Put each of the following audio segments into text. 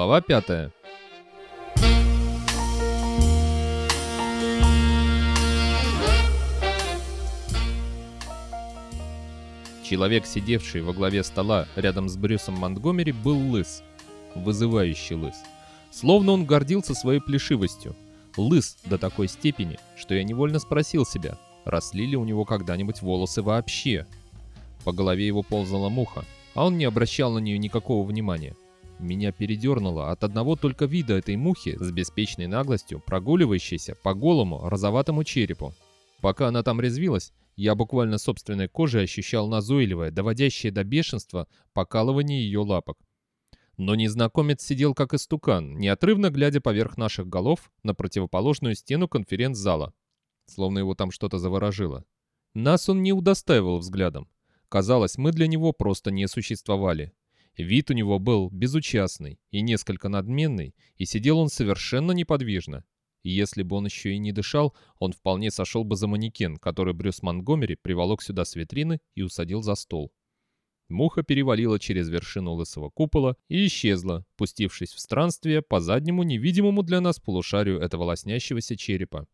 Глава пятая. Человек, сидевший во главе стола рядом с Брюсом Монтгомери, был лыс. Вызывающий лыс. Словно он гордился своей плешивостью. Лыс до такой степени, что я невольно спросил себя, росли ли у него когда-нибудь волосы вообще. По голове его ползала муха, а он не обращал на нее никакого внимания. Меня передернуло от одного только вида этой мухи с беспечной наглостью, прогуливающейся по голому розоватому черепу. Пока она там резвилась, я буквально собственной кожей ощущал назойливое, доводящее до бешенства покалывание ее лапок. Но незнакомец сидел как истукан, неотрывно глядя поверх наших голов на противоположную стену конференц-зала. Словно его там что-то заворожило. Нас он не удостаивал взглядом. Казалось, мы для него просто не существовали. Вид у него был безучастный и несколько надменный, и сидел он совершенно неподвижно. И если бы он еще и не дышал, он вполне сошел бы за манекен, который Брюс Монгомери приволок сюда с витрины и усадил за стол. Муха перевалила через вершину лысого купола и исчезла, пустившись в странствие по заднему невидимому для нас полушарию этого лоснящегося черепа.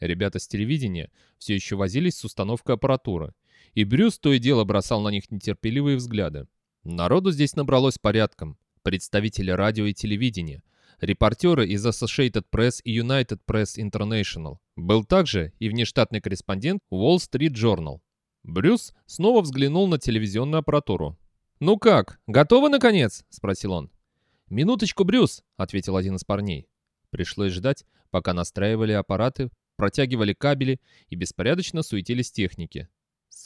Ребята с телевидения все еще возились с установкой аппаратуры, и Брюс то и дело бросал на них нетерпеливые взгляды. Народу здесь набралось порядком. Представители радио и телевидения, репортеры из Associated Press и United Press International. Был также и внештатный корреспондент Wall Street Journal. Брюс снова взглянул на телевизионную аппаратуру. «Ну как, готовы, наконец?» — спросил он. «Минуточку, Брюс», — ответил один из парней. Пришлось ждать, пока настраивали аппараты, протягивали кабели и беспорядочно суетились техники.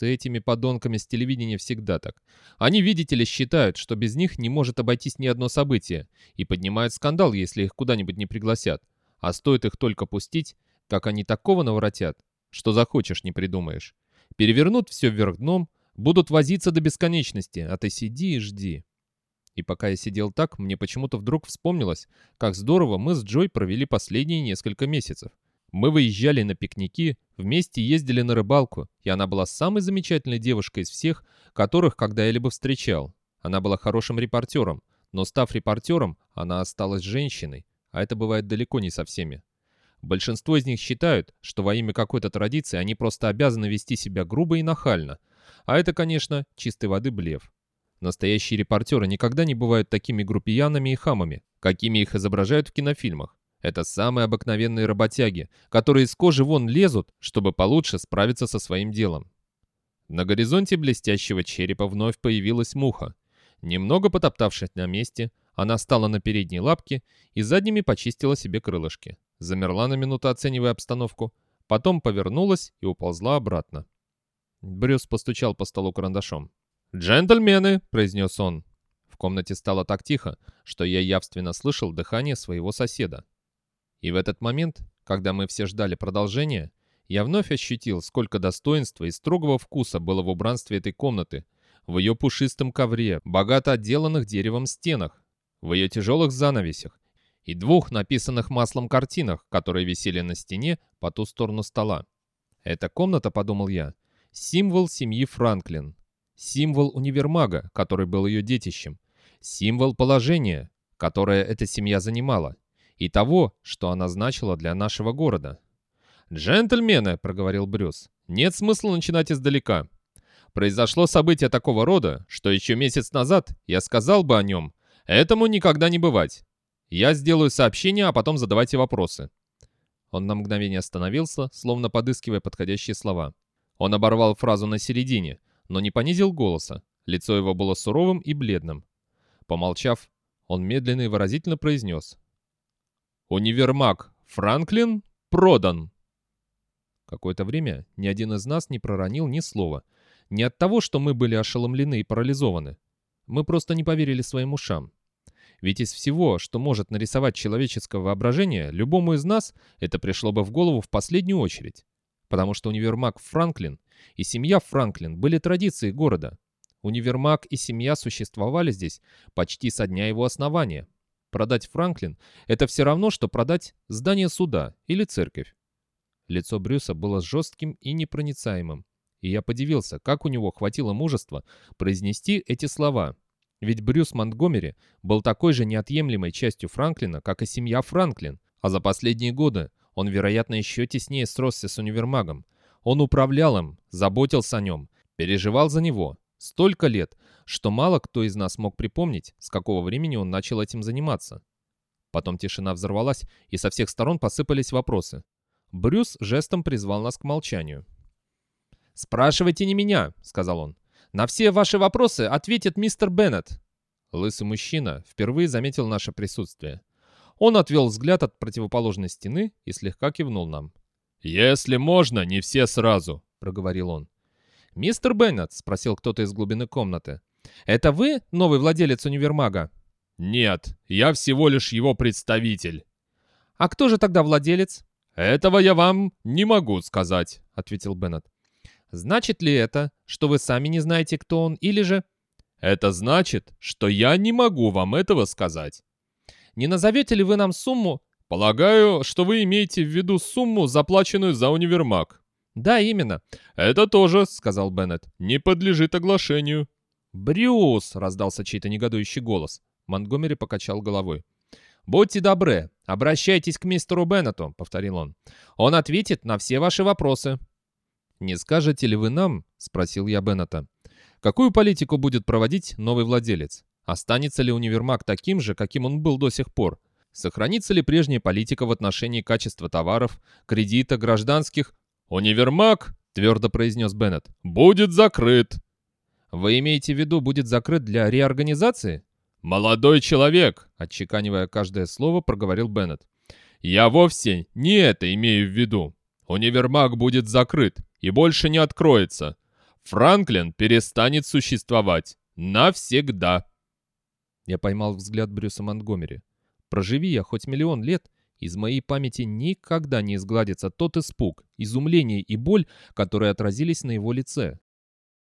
Этими подонками с телевидения всегда так. Они, видите ли, считают, что без них не может обойтись ни одно событие, и поднимают скандал, если их куда-нибудь не пригласят. А стоит их только пустить, как они такого наворотят, что захочешь не придумаешь. Перевернут все вверх дном, будут возиться до бесконечности, а ты сиди и жди. И пока я сидел так, мне почему-то вдруг вспомнилось, как здорово мы с Джой провели последние несколько месяцев. Мы выезжали на пикники, вместе ездили на рыбалку, и она была самой замечательной девушкой из всех, которых когда-либо встречал. Она была хорошим репортером, но став репортером, она осталась женщиной, а это бывает далеко не со всеми. Большинство из них считают, что во имя какой-то традиции они просто обязаны вести себя грубо и нахально. А это, конечно, чистой воды блеф. Настоящие репортеры никогда не бывают такими группиянами и хамами, какими их изображают в кинофильмах. Это самые обыкновенные работяги, которые из кожи вон лезут, чтобы получше справиться со своим делом. На горизонте блестящего черепа вновь появилась муха. Немного потоптавшись на месте, она стала на передние лапки и задними почистила себе крылышки. Замерла на минуту, оценивая обстановку, потом повернулась и уползла обратно. Брюс постучал по столу карандашом. «Джентльмены!» — произнес он. В комнате стало так тихо, что я явственно слышал дыхание своего соседа. И в этот момент, когда мы все ждали продолжения, я вновь ощутил, сколько достоинства и строгого вкуса было в убранстве этой комнаты, в ее пушистом ковре, богато отделанных деревом стенах, в ее тяжелых занавесях и двух написанных маслом картинах, которые висели на стене по ту сторону стола. Эта комната, подумал я, символ семьи Франклин, символ универмага, который был ее детищем, символ положения, которое эта семья занимала, и того, что она значила для нашего города. «Джентльмены», — проговорил Брюс, — «нет смысла начинать издалека. Произошло событие такого рода, что еще месяц назад я сказал бы о нем. Этому никогда не бывать. Я сделаю сообщение, а потом задавайте вопросы». Он на мгновение остановился, словно подыскивая подходящие слова. Он оборвал фразу на середине, но не понизил голоса. Лицо его было суровым и бледным. Помолчав, он медленно и выразительно произнес. Универмаг Франклин продан. Какое-то время ни один из нас не проронил ни слова. Не от того, что мы были ошеломлены и парализованы. Мы просто не поверили своим ушам. Ведь из всего, что может нарисовать человеческое воображение, любому из нас это пришло бы в голову в последнюю очередь. Потому что универмаг Франклин и семья Франклин были традицией города. Универмаг и семья существовали здесь почти со дня его основания. Продать Франклин — это все равно, что продать здание суда или церковь. Лицо Брюса было жестким и непроницаемым, и я подивился, как у него хватило мужества произнести эти слова. Ведь Брюс Монтгомери был такой же неотъемлемой частью Франклина, как и семья Франклин, а за последние годы он, вероятно, еще теснее сросся с универмагом. Он управлял им, заботился о нем, переживал за него. Столько лет, что мало кто из нас мог припомнить, с какого времени он начал этим заниматься. Потом тишина взорвалась, и со всех сторон посыпались вопросы. Брюс жестом призвал нас к молчанию. «Спрашивайте не меня», — сказал он. «На все ваши вопросы ответит мистер Беннет». Лысый мужчина впервые заметил наше присутствие. Он отвел взгляд от противоположной стены и слегка кивнул нам. «Если можно, не все сразу», — проговорил он. «Мистер Беннет?» — спросил кто-то из глубины комнаты. «Это вы новый владелец универмага?» «Нет, я всего лишь его представитель». «А кто же тогда владелец?» «Этого я вам не могу сказать», — ответил Беннет. «Значит ли это, что вы сами не знаете, кто он, или же...» «Это значит, что я не могу вам этого сказать». «Не назовете ли вы нам сумму...» «Полагаю, что вы имеете в виду сумму, заплаченную за универмаг». «Да, именно». «Это тоже», — сказал Беннет, — «не подлежит оглашению». «Брюс!» — раздался чей-то негодующий голос. Монтгомери покачал головой. «Будьте добры, обращайтесь к мистеру Беннету», — повторил он. «Он ответит на все ваши вопросы». «Не скажете ли вы нам?» — спросил я Беннета. «Какую политику будет проводить новый владелец? Останется ли универмаг таким же, каким он был до сих пор? Сохранится ли прежняя политика в отношении качества товаров, кредита, гражданских?» «Универмаг», — твердо произнес Беннет, — «будет закрыт». «Вы имеете в виду, будет закрыт для реорганизации?» «Молодой человек!» — отчеканивая каждое слово, проговорил Беннет. «Я вовсе не это имею в виду. Универмаг будет закрыт и больше не откроется. Франклин перестанет существовать. Навсегда!» Я поймал взгляд Брюса Монтгомери. Проживи я хоть миллион лет, из моей памяти никогда не изгладится тот испуг, изумление и боль, которые отразились на его лице.